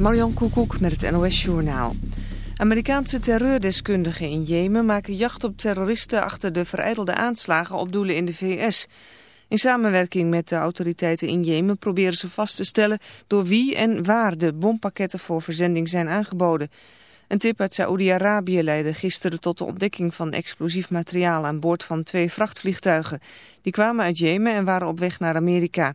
Marion Koekoek met het NOS Journaal. Amerikaanse terreurdeskundigen in Jemen maken jacht op terroristen achter de vereidelde aanslagen op doelen in de VS. In samenwerking met de autoriteiten in Jemen proberen ze vast te stellen door wie en waar de bompakketten voor verzending zijn aangeboden. Een tip uit Saoedi-Arabië leidde gisteren tot de ontdekking van explosief materiaal aan boord van twee vrachtvliegtuigen. Die kwamen uit Jemen en waren op weg naar Amerika.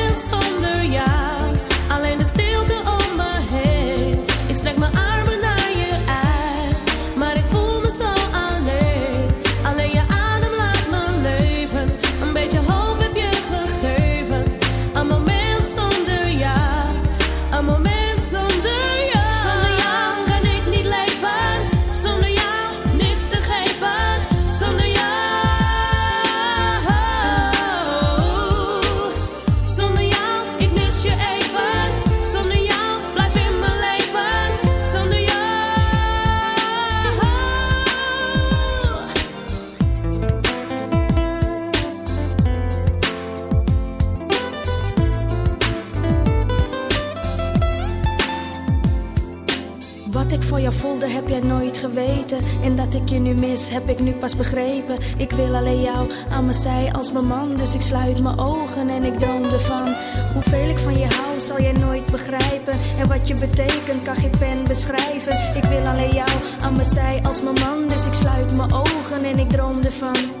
Voelde, heb jij nooit geweten. En dat ik je nu mis, heb ik nu pas begrepen. Ik wil alleen jou aan mijn zij als mijn man. Dus ik sluit mijn ogen en ik droom ervan. Hoeveel ik van je hou, zal jij nooit begrijpen. En wat je betekent, kan geen pen beschrijven. Ik wil alleen jou aan mijn zij als mijn man. Dus ik sluit mijn ogen en ik droom ervan.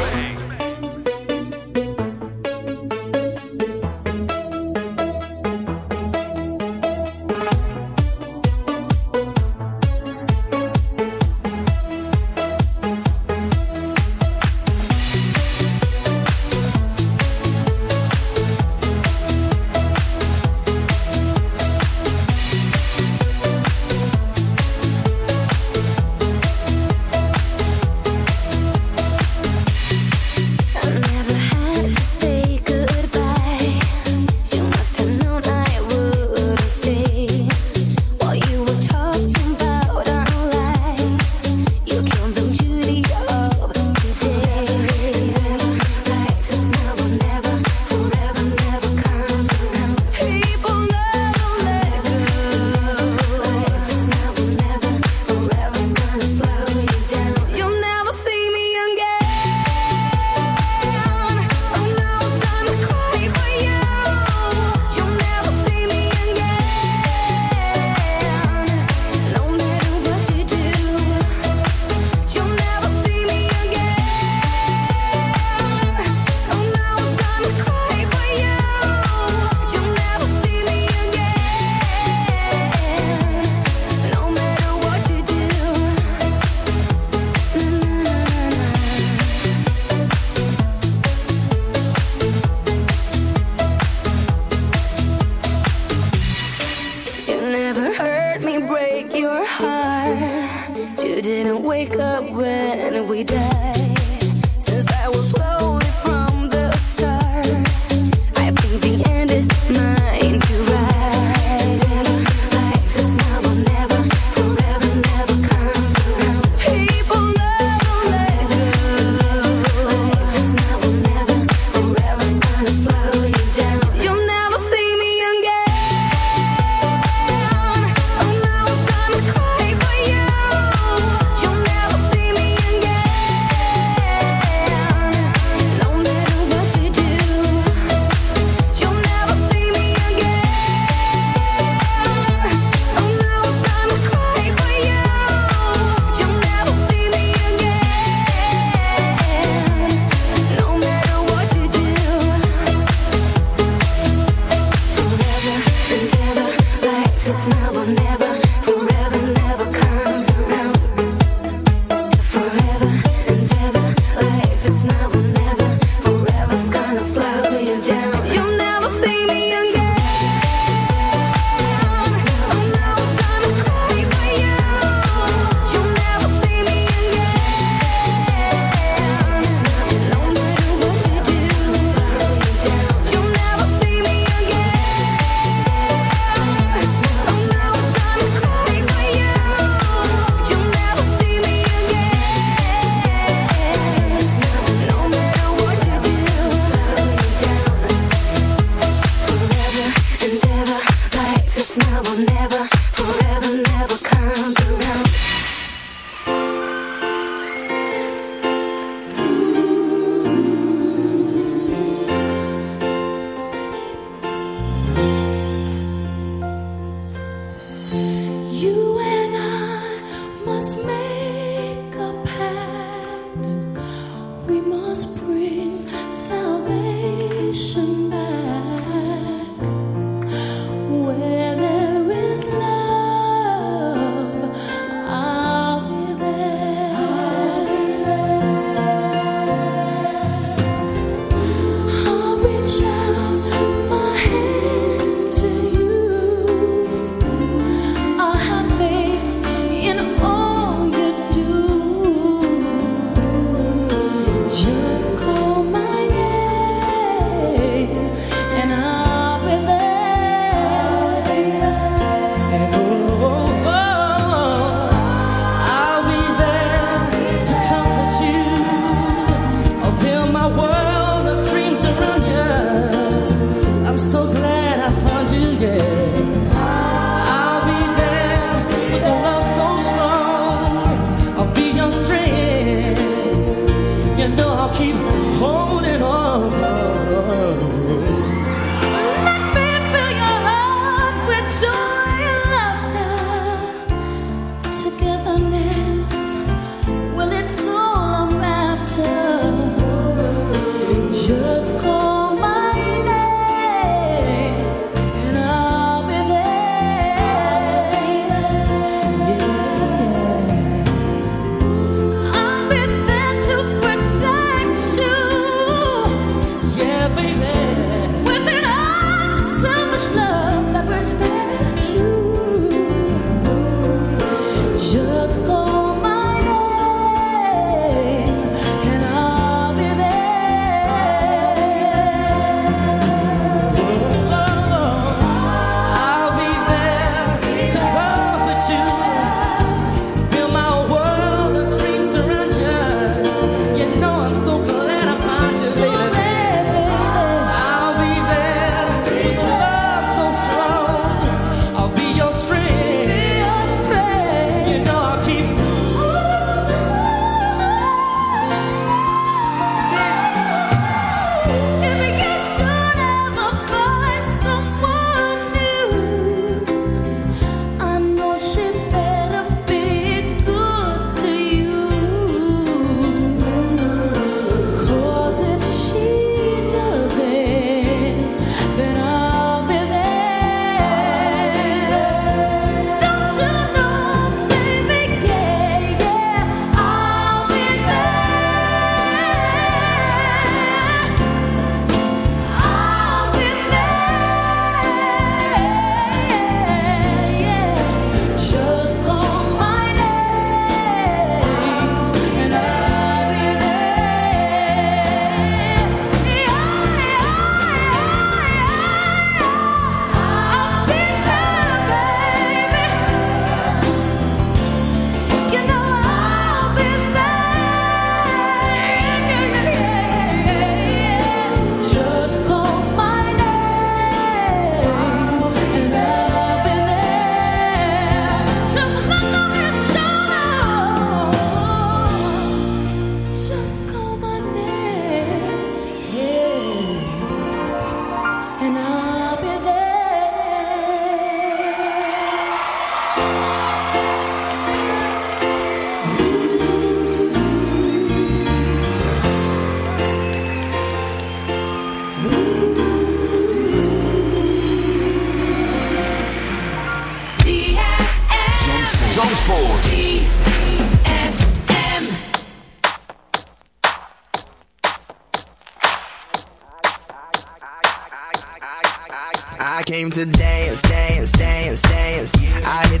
I came to dance, dance, dance, dance. I hit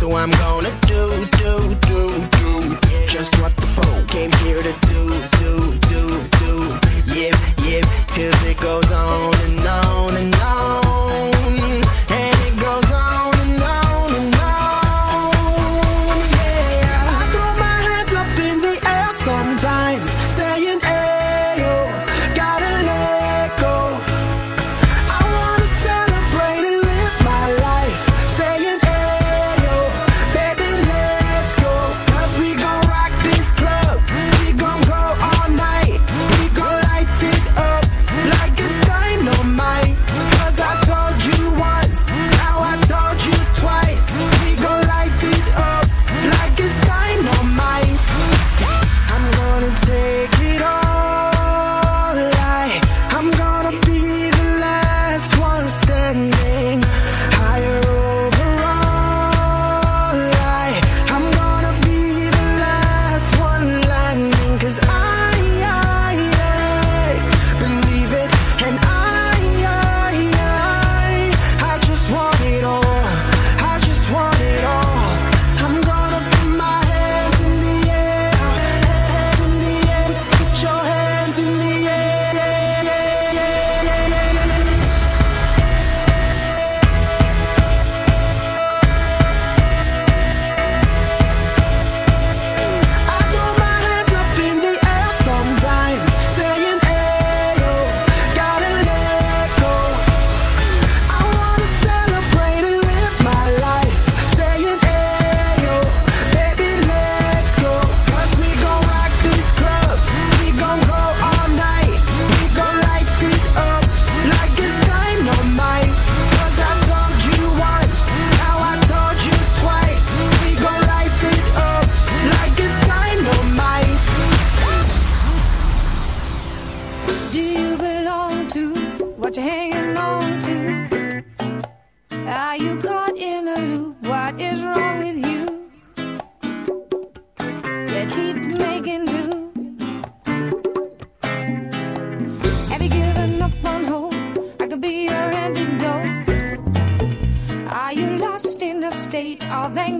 so I'm gonna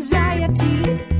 anxiety.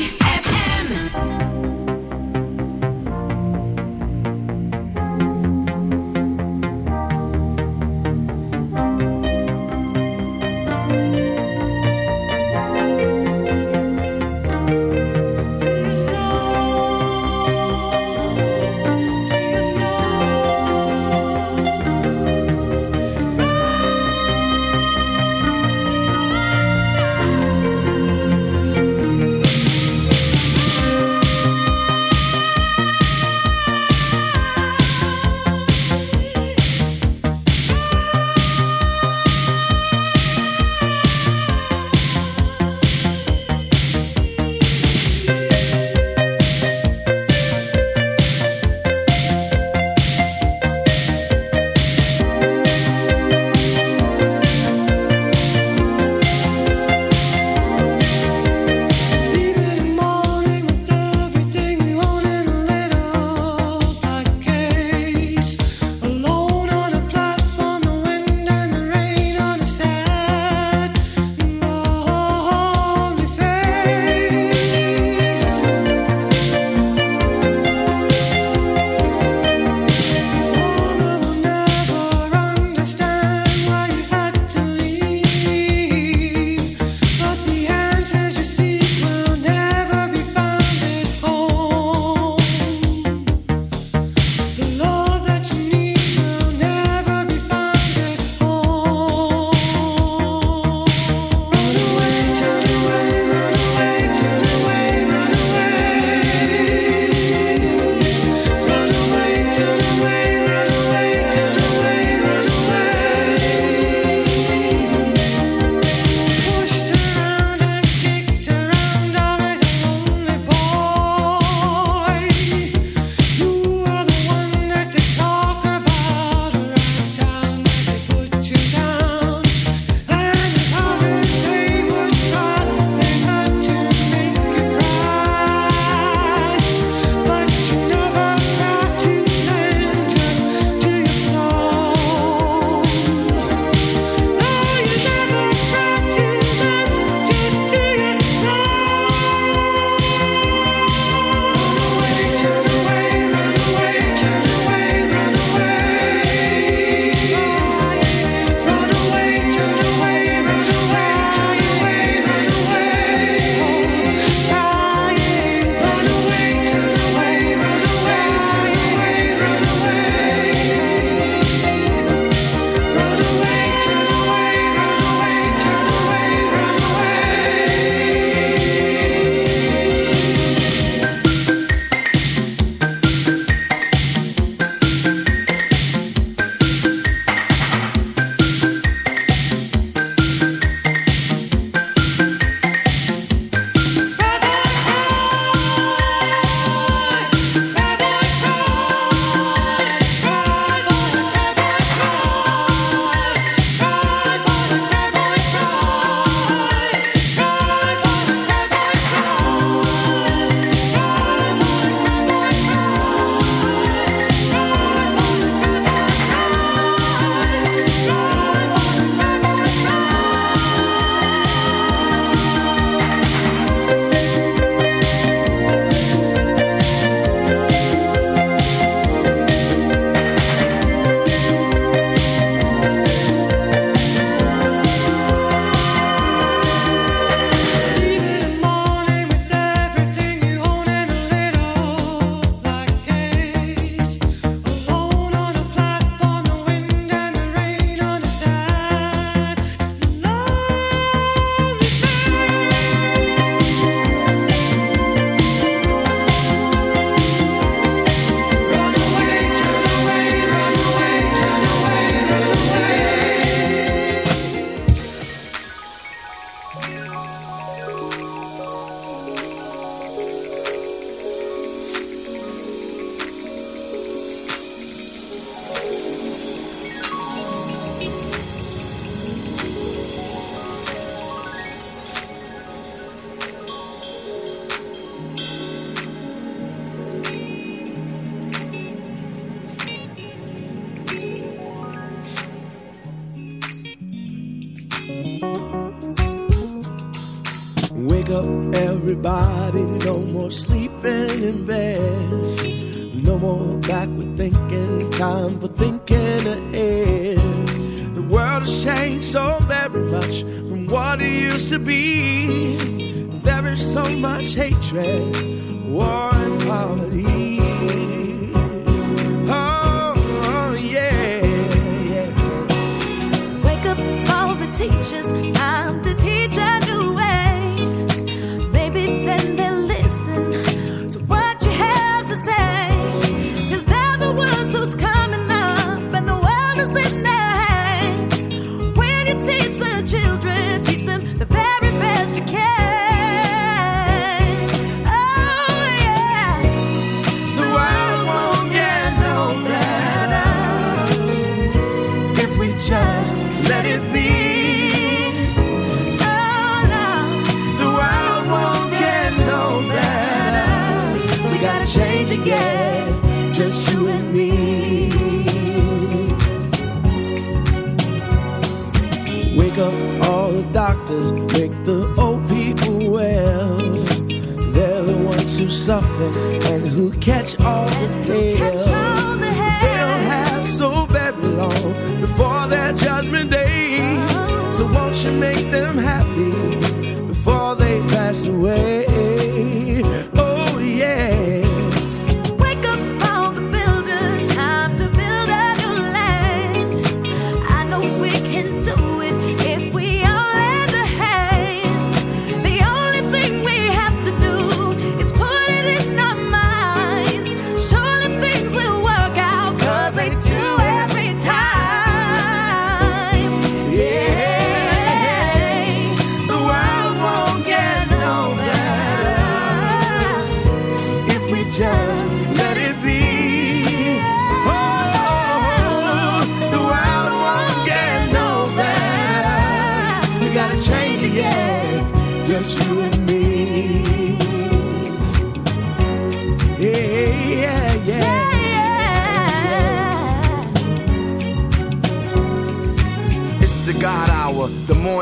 suffer and who catch all the tales.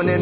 morning.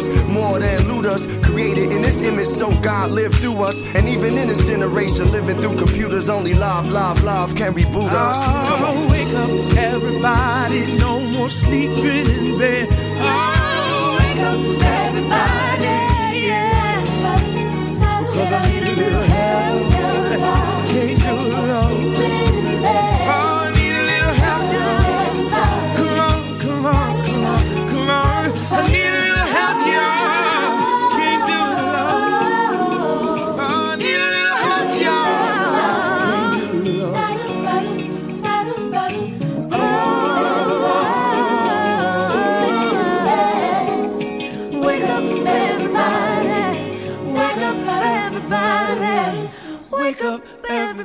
us more than looters. Created in this image, so God lived through us. And even in this generation, living through computers, only live, live, live can reboot us. Come on, wake up, everybody. No more sleeping in bed. Oh, wake up, everybody. Yeah,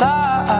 star.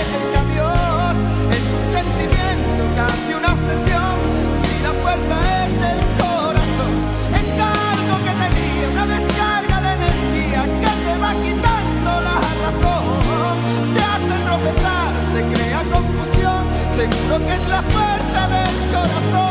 Hacia una obsesión, si la fuerza es del corazón, es algo que te ríe, una descarga de energía que te va quitando la razón, te hace tropezar, te crea confusión, seguro que es la fuerza del corazón.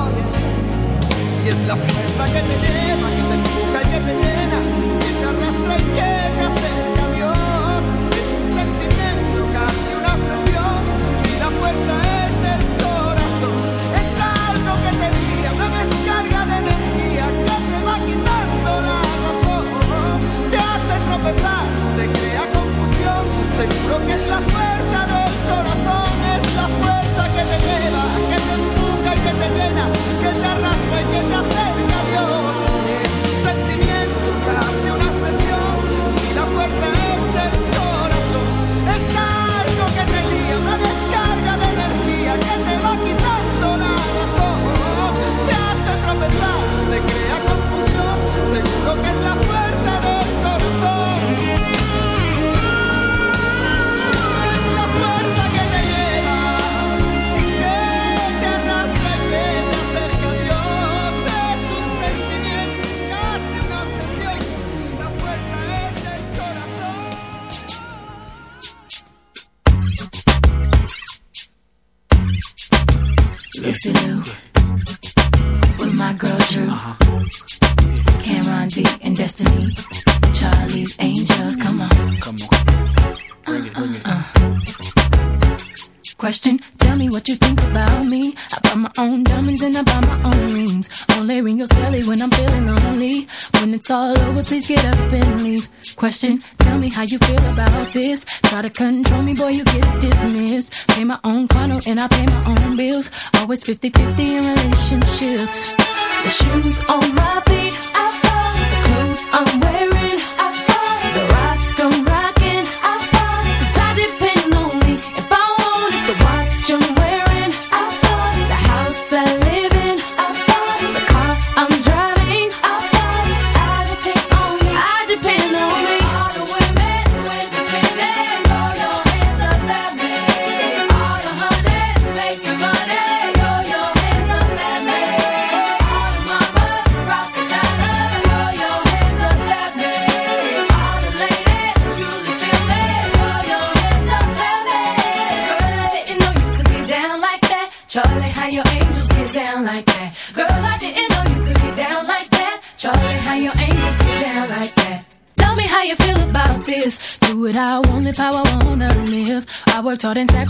y es la fuerza que te lleva, que te empuja y que te llena, que te arrastra y que te 50-50.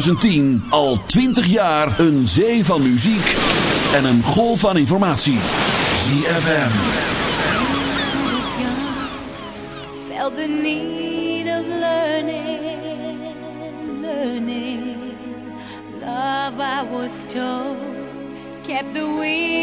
2010 al 20 jaar een zee van muziek en een golf van informatie. ZFM. Felt the need of learning, learning. Love I was told kept the wheel